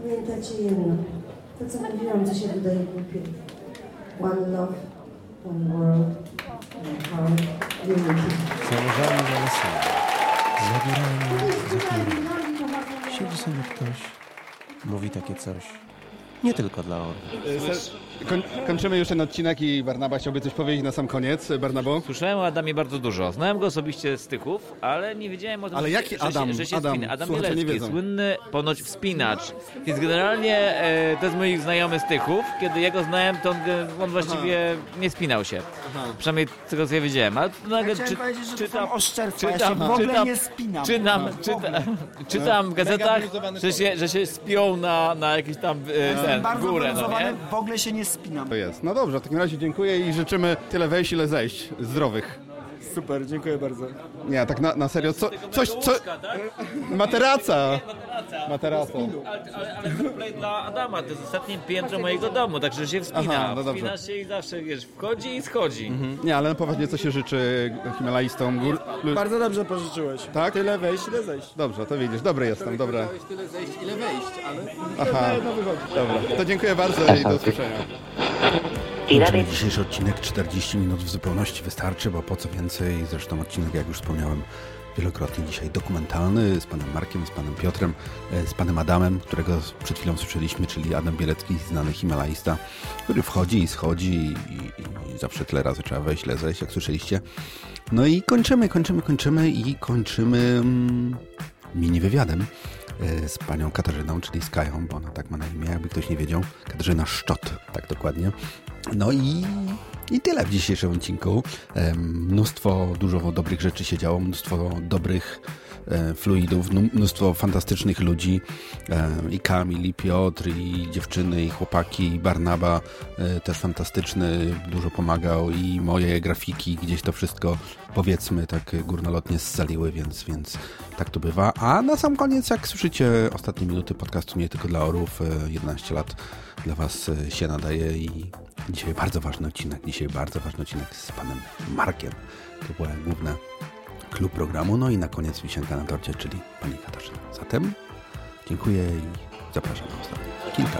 Speaker 3: pamiętajcie jedno. To, co mówiłam, co się wydaje głupie. One love, one world, one heart, unity.
Speaker 4: Założami za lasami, za górami, za chmurami. Siedzi sobie ktoś, mówi takie coś. Nie tylko dla orłów.
Speaker 2: Koń, kończymy już ten odcinek i Barnaba chciałby coś powiedzieć na sam koniec. Barnabo?
Speaker 14: Słyszałem o Adamie bardzo dużo. Znałem go osobiście z Tychów, ale nie wiedziałem o tym,
Speaker 2: Ale
Speaker 14: że,
Speaker 2: jaki
Speaker 14: że
Speaker 2: Adam?
Speaker 14: Się, że się
Speaker 2: Adam,
Speaker 14: spina. Adam
Speaker 2: słuchacze
Speaker 14: Bielecki, słynny ponoć wspinacz. Więc generalnie e, to jest moich znajomy z Tychów. Kiedy ja go znałem, to on, on właściwie nie spinał się. Przynajmniej z tego, co ja wiedziałem. Ale to nagle
Speaker 15: powiedzieć, że to
Speaker 14: czytam.
Speaker 15: Ja
Speaker 14: czytam,
Speaker 15: się w ogóle
Speaker 14: czytam,
Speaker 15: nie spinam.
Speaker 14: Czytam,
Speaker 15: W
Speaker 14: czyta, czytam w gazetach, że się, że się spią na, na jakiś tam e,
Speaker 15: Bardzo
Speaker 14: górę, no nie?
Speaker 15: w ogóle się nie spinam.
Speaker 2: To jest. No dobrze, w takim razie dziękuję i życzymy tyle wejść, ile zejść. Zdrowych.
Speaker 15: Super, dziękuję bardzo.
Speaker 2: Nie, tak na, na serio, co, coś, co... Materaca! Materaca.
Speaker 14: Ale, ale, ale to play dla Adama, to jest ostatnie piętro mojego domu, także się wspina.
Speaker 2: Aha, no dobrze.
Speaker 14: Wspina się i zawsze, wiesz, wchodzi i schodzi.
Speaker 2: Mhm. Nie, ale poważnie, co się życzy Himalajstom? Gór...
Speaker 15: Bardzo dobrze pożyczyłeś.
Speaker 2: Tak?
Speaker 15: Tyle wejść, ile zejść.
Speaker 2: Dobrze, to widzisz, dobry jestem, dobra.
Speaker 15: Tyle zejść, ile wejść, ale...
Speaker 2: Aha,
Speaker 15: No wychodzi.
Speaker 2: dobra. To dziękuję bardzo i do usłyszenia.
Speaker 12: Tirare-
Speaker 2: Dzisiejszy odcinek 40 minut w zupełności wystarczy, bo po co więcej, zresztą odcinek, jak już wspomniałem wielokrotnie dzisiaj, dokumentalny z panem Markiem, z panem Piotrem, e, z panem Adamem, którego przed chwilą słyszeliśmy, czyli Adam Bielecki, znany himalaista, który wchodzi i schodzi i, i, i zawsze tyle razy trzeba wejść, zejść, jak słyszeliście. No i kończymy, kończymy, kończymy i kończymy mm, mini wywiadem e, z panią Katarzyną, czyli z Kają, bo ona tak ma na imię, jakby ktoś nie wiedział. Katarzyna Szczot, tak dokładnie. No i, i tyle w dzisiejszym odcinku. Mnóstwo, dużo dobrych rzeczy się działo, mnóstwo dobrych fluidów, mnó- mnóstwo fantastycznych ludzi. E, I Kamil, i Piotr, i dziewczyny, i chłopaki, i Barnaba e, też fantastyczny, dużo pomagał i moje grafiki, gdzieś to wszystko powiedzmy tak górnolotnie scaliły, więc, więc tak to bywa. A na sam koniec, jak słyszycie ostatnie minuty podcastu Nie Tylko dla Orów, e, 11 lat dla Was e, się nadaje i dzisiaj bardzo ważny odcinek, dzisiaj bardzo ważny odcinek z Panem Markiem. To była główna klub programu, no i na koniec wisienka na torcie, czyli Pani Katarzyna. Zatem dziękuję i zapraszam na ostatnie kilka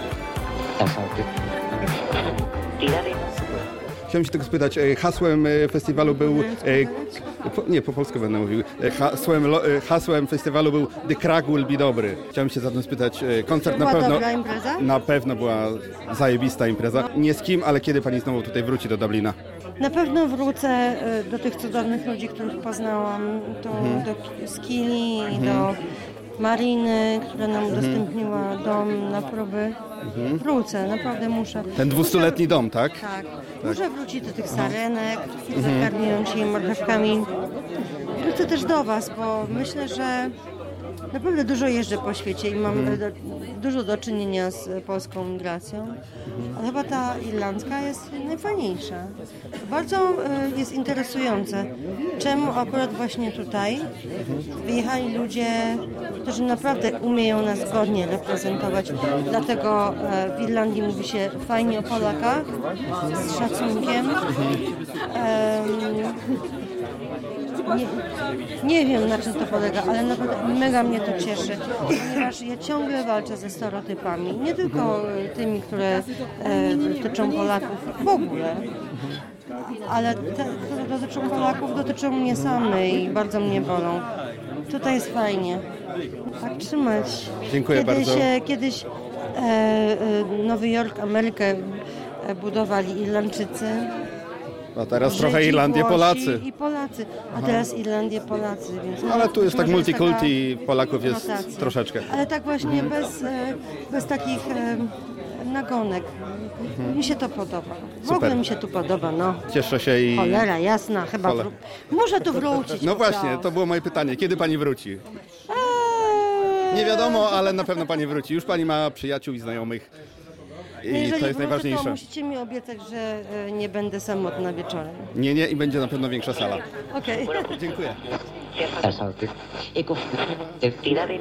Speaker 16: Chciałem się tylko spytać, e, hasłem e, festiwalu był... e, nie, po polsku będę mówił. Hasłem, hasłem festiwalu był The Crack Will Be Dobry. Chciałem się zatem spytać, koncert na pewno... Na pewno była zajebista impreza. Nie z kim, ale kiedy pani znowu tutaj wróci do Dublina?
Speaker 11: Na pewno wrócę e, do tych cudownych ludzi, których poznałam, to
Speaker 16: Mhm.
Speaker 11: do Skili,
Speaker 16: Mhm.
Speaker 11: do Mariny, która nam
Speaker 16: Mhm.
Speaker 11: udostępniła dom na próby.
Speaker 16: Mhm.
Speaker 11: Wrócę, naprawdę muszę.
Speaker 16: Ten dwustuletni dom, tak?
Speaker 11: Tak. Muszę wrócić do tych sarenek,
Speaker 16: Mhm.
Speaker 11: zakarmiłem się marchewkami. Wrócę też do Was, bo myślę, że naprawdę dużo jeżdżę po świecie i mam
Speaker 16: Mhm.
Speaker 11: do, dużo do czynienia z e, polską migracją. Ale chyba ta irlandzka jest najfajniejsza. Bardzo e, jest interesujące, czemu akurat właśnie tutaj wyjechali ludzie, którzy naprawdę umieją nas godnie reprezentować. Dlatego e, w Irlandii mówi się fajnie o Polakach, z szacunkiem. Em, nie, nie wiem na czym to polega, ale naprawdę mega mnie to cieszy, ponieważ ja ciągle walczę ze stereotypami, nie tylko tymi, które e, dotyczą Polaków, w ogóle. Ale te, które dotyczą Polaków, dotyczą mnie samej i bardzo mnie bolą. Tutaj jest fajnie. Tak trzymać.
Speaker 16: Dziękuję
Speaker 11: kiedyś,
Speaker 16: bardzo.
Speaker 11: e, Kiedyś e, e, Nowy Jork, Amerykę e, budowali Irlandczycy.
Speaker 16: A teraz
Speaker 11: Żydzi,
Speaker 16: trochę Irlandię
Speaker 11: Włosi
Speaker 16: Polacy.
Speaker 11: I Polacy, a teraz Irlandię Polacy. Więc
Speaker 16: Ale tu jest tak multikulti i
Speaker 11: taka
Speaker 16: Polaków jest
Speaker 11: rotacja.
Speaker 16: troszeczkę.
Speaker 11: Ale tak właśnie
Speaker 16: Mhm.
Speaker 11: bez, e, bez takich e, nagonek.
Speaker 16: Mhm.
Speaker 11: Mi się to podoba. W
Speaker 16: Super.
Speaker 11: ogóle mi się tu podoba, no.
Speaker 16: Cieszę się i...
Speaker 11: Cholera, jasna, chyba
Speaker 16: Cholera.
Speaker 11: wró- muszę tu wrócić.
Speaker 16: No właśnie,
Speaker 11: prostu.
Speaker 16: to było moje pytanie. Kiedy pani wróci? Nie wiadomo, ale na pewno pani wróci. Już pani ma przyjaciół i znajomych.
Speaker 11: No
Speaker 16: I
Speaker 11: Jeżeli
Speaker 16: to jest
Speaker 11: wrócę, To
Speaker 16: najważniejsze.
Speaker 11: musicie mi obiecać, że e, nie będę samotna wieczorem.
Speaker 16: Nie, nie i będzie na pewno większa sala.
Speaker 11: Okej.
Speaker 16: Dziękuję.
Speaker 12: E certidumbre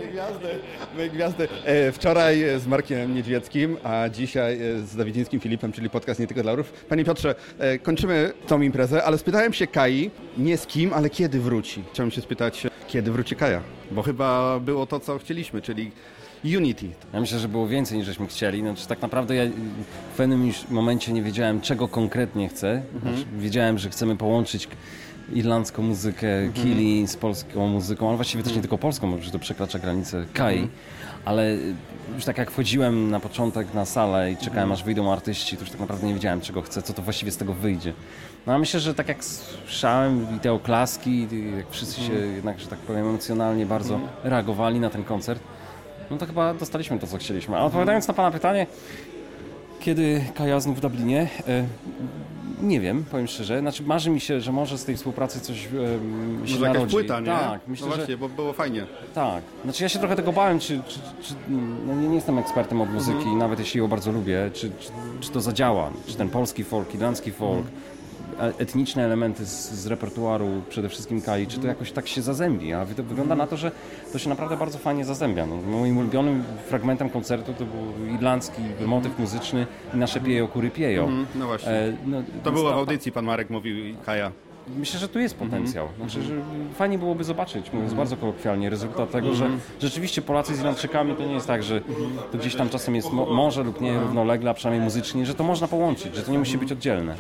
Speaker 16: My gwiazdy. E, Wczoraj z Markiem Niedźwieckim, a dzisiaj e, z Dawidzińskim Filipem, czyli podcast Nie tylko dla orów. Panie Piotrze, e, kończymy tą imprezę, ale spytałem się Kai, nie z kim, ale kiedy wróci. Chciałem się spytać, kiedy wróci Kaja, bo chyba było to, co chcieliśmy, czyli Unity.
Speaker 8: Ja myślę, że było więcej niż żeśmy chcieli. Znaczy, tak naprawdę ja w pewnym momencie nie wiedziałem, czego konkretnie chcę.
Speaker 16: Mhm.
Speaker 8: Znaczy, wiedziałem, że chcemy połączyć irlandzką muzykę, Kili z polską muzyką, ale właściwie też nie tylko polską, bo to przekracza granicę Kai.
Speaker 16: Mhm.
Speaker 8: Ale już tak jak wchodziłem na początek na salę i czekałem aż wyjdą artyści, to już tak naprawdę nie wiedziałem czego chcę, co to właściwie z tego wyjdzie. No a myślę, że tak jak słyszałem i te oklaski, jak wszyscy się jednak, że tak powiem, emocjonalnie bardzo reagowali na ten koncert, no to chyba dostaliśmy to, co chcieliśmy. A odpowiadając na Pana pytanie, kiedy Kaja znów w Dublinie, e, nie wiem, powiem szczerze. Znaczy marzy mi się, że może z tej współpracy coś e, się
Speaker 16: Może jakaś
Speaker 8: narodzi.
Speaker 16: płyta, nie?
Speaker 8: Tak, myślę,
Speaker 16: no
Speaker 8: że...
Speaker 16: właśnie, bo było fajnie.
Speaker 8: Tak. Znaczy ja się trochę tego bałem, czy, czy, czy no nie, nie jestem ekspertem od muzyki,
Speaker 16: Mhm.
Speaker 8: nawet jeśli ją bardzo lubię, czy, czy, to zadziała, czy ten polski folk, irlandzki folk, e- etniczne elementy z, z repertuaru, przede wszystkim Kai, czy to jakoś tak się zazębi, a wygląda na to, że to się naprawdę bardzo fajnie zazębia. No, moim ulubionym fragmentem koncertu to był irlandzki motyw muzyczny i nasze piejo, kury piejo.
Speaker 16: Mhm, no właśnie.
Speaker 8: E, no,
Speaker 16: To było w audycji, pan Marek mówił i Kaja.
Speaker 8: Myślę, że tu jest potencjał.
Speaker 16: Mhm.
Speaker 8: Znaczy, że fajnie byłoby zobaczyć, mówiąc bardzo kolokwialnie, rezultat tego,
Speaker 16: Mhm.
Speaker 8: że rzeczywiście Polacy z Irlandczykami to nie jest tak, że to gdzieś tam czasem jest mo- może lub nie równolegle, a przynajmniej muzycznie, że to można połączyć, że to nie musi być oddzielne.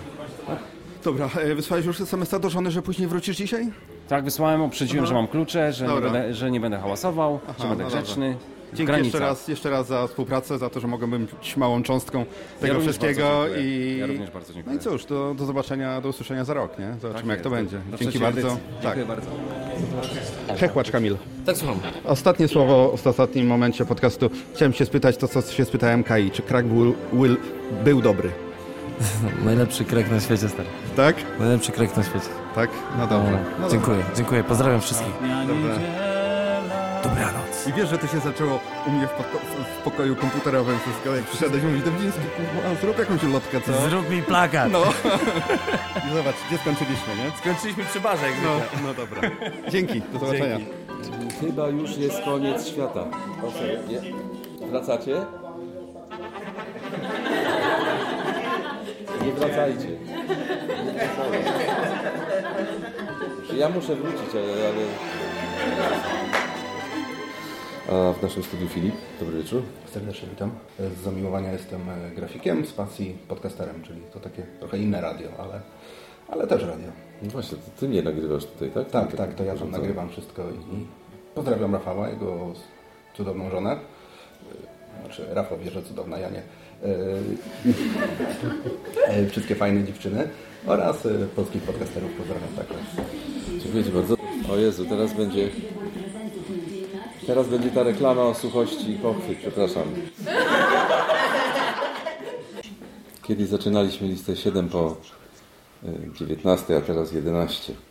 Speaker 16: Dobra, e, wysłałeś już SMS-a do żony, że później wrócisz dzisiaj?
Speaker 8: Tak, wysłałem, uprzedziłem,
Speaker 16: Aha.
Speaker 8: że mam klucze, że nie,
Speaker 16: Dobra.
Speaker 8: będę, że nie będę hałasował,
Speaker 16: Aha,
Speaker 8: że będę
Speaker 16: no dobra.
Speaker 8: grzeczny.
Speaker 16: Dzięki
Speaker 8: Granica.
Speaker 16: jeszcze raz, jeszcze raz za współpracę, za to, że mogłem być małą cząstką tego
Speaker 8: również
Speaker 16: wszystkiego
Speaker 8: bardzo dziękuję.
Speaker 16: i
Speaker 8: Ja również bardzo dziękuję.
Speaker 16: No i cóż, do, do zobaczenia, do usłyszenia za rok, nie? Zobaczymy
Speaker 8: Tak
Speaker 16: jak to będzie.
Speaker 8: do
Speaker 16: Dzięki bardzo.
Speaker 8: edycji. Dziękuję bardzo.
Speaker 16: Hechłacz Kamil.
Speaker 17: Tak, słucham.
Speaker 16: Ostatnie słowo w ostatnim momencie podcastu. Chciałem się spytać to, co się spytałem Kai. Czy Crack Will, Will był dobry?
Speaker 17: Najlepszy krek na świecie, stary.
Speaker 16: Tak?
Speaker 17: Najlepszy krek na świecie.
Speaker 16: Tak? No dobrze. No
Speaker 17: dziękuję, dziękuję. Pozdrawiam wszystkich.
Speaker 16: Dobra.
Speaker 17: Dobranoc.
Speaker 16: I wiesz, że to się zaczęło u mnie w, poko- w- pokoju komputerowym wszystko, jak przyszedłeś, mówisz, Dębdziński, kurwa, zrób jakąś ulotkę, co?
Speaker 17: Zrób mi plakat.
Speaker 16: No. I zobacz, gdzie skończyliśmy, nie?
Speaker 17: Skończyliśmy przy barze, jak
Speaker 16: No, no dobra. Dzięki, do zobaczenia.
Speaker 17: Dzięki.
Speaker 1: Chyba już jest koniec świata. Proszę, nie? Wracacie? Nie wracajcie. Ja muszę wrócić, ale... ale... A w naszym studiu Filip. Dobry wieczór.
Speaker 2: Serdecznie witam. Z zamiłowania jestem e, grafikiem, z pasji podcasterem, czyli to takie trochę inne radio, ale, ale też radio.
Speaker 1: No właśnie, to ty mnie nagrywasz tutaj, tak?
Speaker 2: Tak,
Speaker 1: Ty-
Speaker 2: tak, to ja tam
Speaker 1: zarządzam.
Speaker 2: nagrywam wszystko i pozdrawiam Rafała, jego cudowną żonę. Znaczy, Rafał wie, że cudowna, ja nie. E, e, Wszystkie fajne dziewczyny oraz e, polskich podcasterów pozdrawiam także.
Speaker 1: Dziękuję Ci bardzo. O Jezu, teraz będzie... Teraz będzie ta reklama o suchości i pochwy, przepraszam. Kiedyś zaczynaliśmy listę 7 po y, 19, a teraz 11.